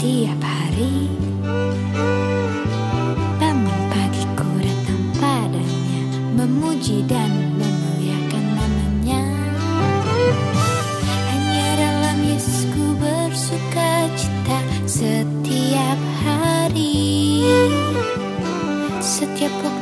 setiap hari. Bangun pagiku datang padanya Memuji dan memuliakan namanya. Hanya dalam Yesus ku bersuka cita Setiap hari. Setiap waktu